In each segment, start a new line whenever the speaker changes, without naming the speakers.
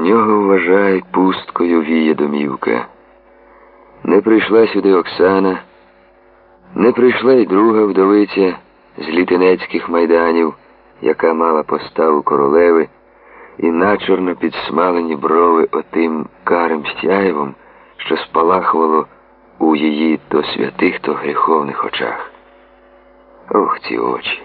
нього, вважай, пусткою віє домівка. Не прийшла сюди Оксана, не прийшла й друга вдовиця з літинецьких майданів, яка мала поставу королеви, і начорно підсмалені брови отим карим сяєвом, що спалахувало у її то святих, то гріховних очах. Ох, ці очі.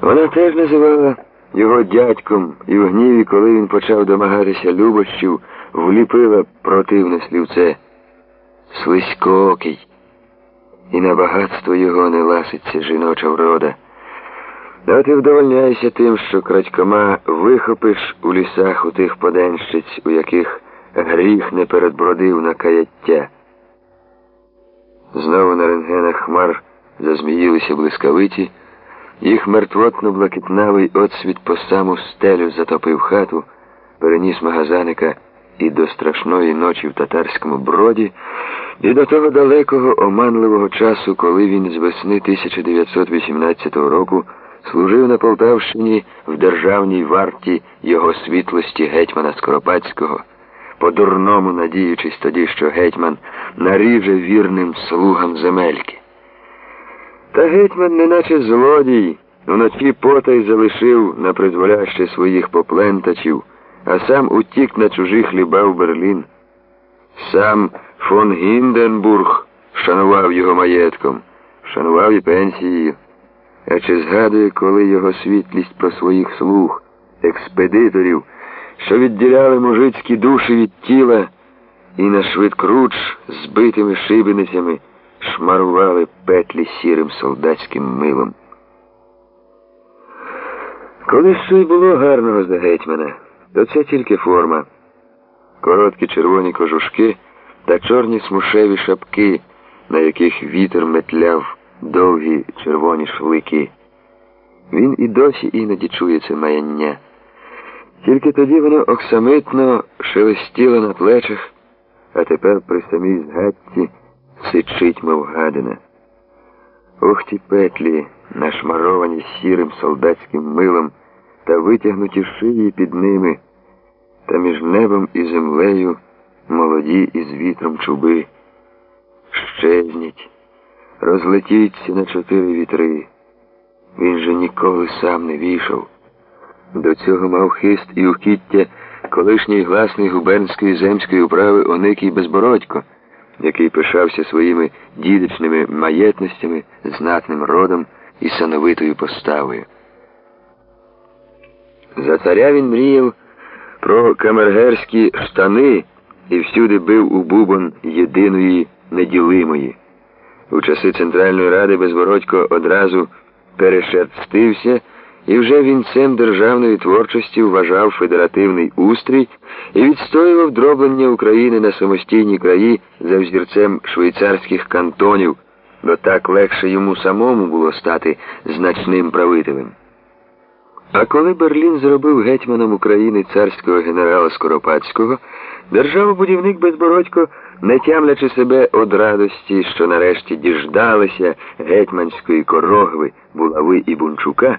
Вона теж називала його дядьком і в гніві, коли він почав домагатися любощів, вліпила противне слівце. Слизькоокий. І на багатство його не ласиться жіноча врода. А ти вдовольняйся тим, що крадькома вихопиш у лісах у тих поденщиць, у яких гріх не передбродив на каяття. Знову на рентгенах хмар зазміїлися блискавиті, їх мертвотно блакитнавий отсвіт по саму стелю затопив хату, переніс магазаника і до страшної ночі в татарському броді, і до того далекого оманливого часу, коли він з весни 1918 року служив на Полтавщині в державній варті його світлості гетьмана Скоропадського, по-дурному надіючись тоді, що гетьман наріже вірним слугам земельки. Та гетьман, неначе злодій, вночі потай залишив на призволяще своїх поплентачів, а сам утік на чужі хліба в Берлін. Сам фон Гінденбург шанував його маєтком, шанував і пенсією. А чи згадує, коли його світлість про своїх слуг, експедиторів, що відділяли мужицькі душі від тіла і на швидкруч збитими шибеницями шмарували петлі сірим солдатським милом? Коли що й було гарного за гетьмана, то це тільки форма. Короткі червоні кожушки та чорні смушеві шапки, на яких вітер метляв довгі червоні шлики. Він і досі іноді чує це маяння. Тільки тоді воно оксамитно шелестіло на плечах, а тепер при самій згадці сичить, мов гадина. Ох ті петлі, нашмаровані сірим солдатським милом та витягнуті шиї під ними, та між небом і землею молоді із вітром чуби. Щезніть, розлетіться на чотири вітри. Він же ніколи сам не війшов. До цього мав хист і ухіття колишній гласний губернської земської управи Оникій Безбородько, який пишався своїми дідичними маєтностями, знатним родом і сановитою поставою. За царя він мріяв про камергерські штани і всюди бив у бубон єдиної неділимої. У часи Центральної Ради Безбородько одразу перешерстився і вже вінцем державної творчості вважав федеративний устрій і відстоював дроблення України на самостійні краї за взірцем швейцарських кантонів, бо так легше йому самому було стати значним правителем. А коли Берлін зробив гетьманом України царського генерала Скоропадського, державобудівник Безбородько, не тямлячи себе од радості, що нарешті діждалися гетьманської корогви, булави і бунчука,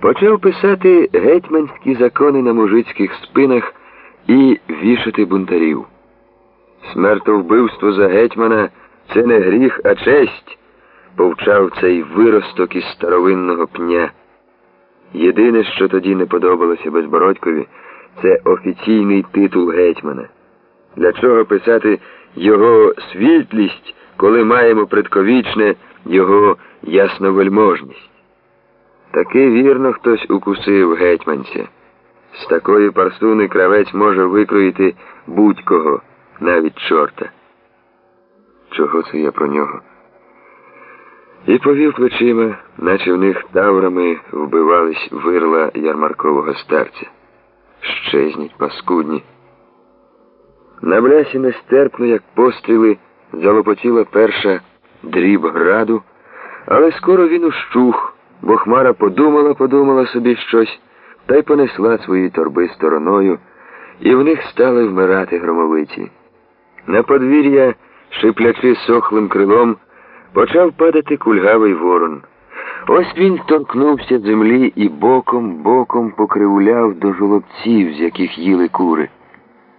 почав писати гетьманські закони на мужицьких спинах і вішати бунтарів. Смертовбивство за гетьмана це не гріх, а честь, повчав цей виросток із старовинного пня. Єдине, що тоді не подобалося Безбородькові, це офіційний титул гетьмана. Для чого писати його світлість, коли маємо предковічне його ясновельможність? Таки вірно хтось укусив гетьманця. З такої парсуни кравець може викроїти будь-кого, навіть чорта. Чого це я про нього? І повів плечима, наче в них таврами вбивались вирла ярмаркового старця. Щезніть, паскудні. На блясі нестерпно, як постріли, залопотіла перша дріб граду, але скоро він ущух, бо Хмара подумала, подумала собі щось та й понесла свої торби стороною, і в них стали вмирати громовиці. На подвір'я, шиплячи сохлим крилом, почав падати кульгавий ворон. Ось він торкнувся землі і боком, боком покривляв до жолобців, з яких їли кури.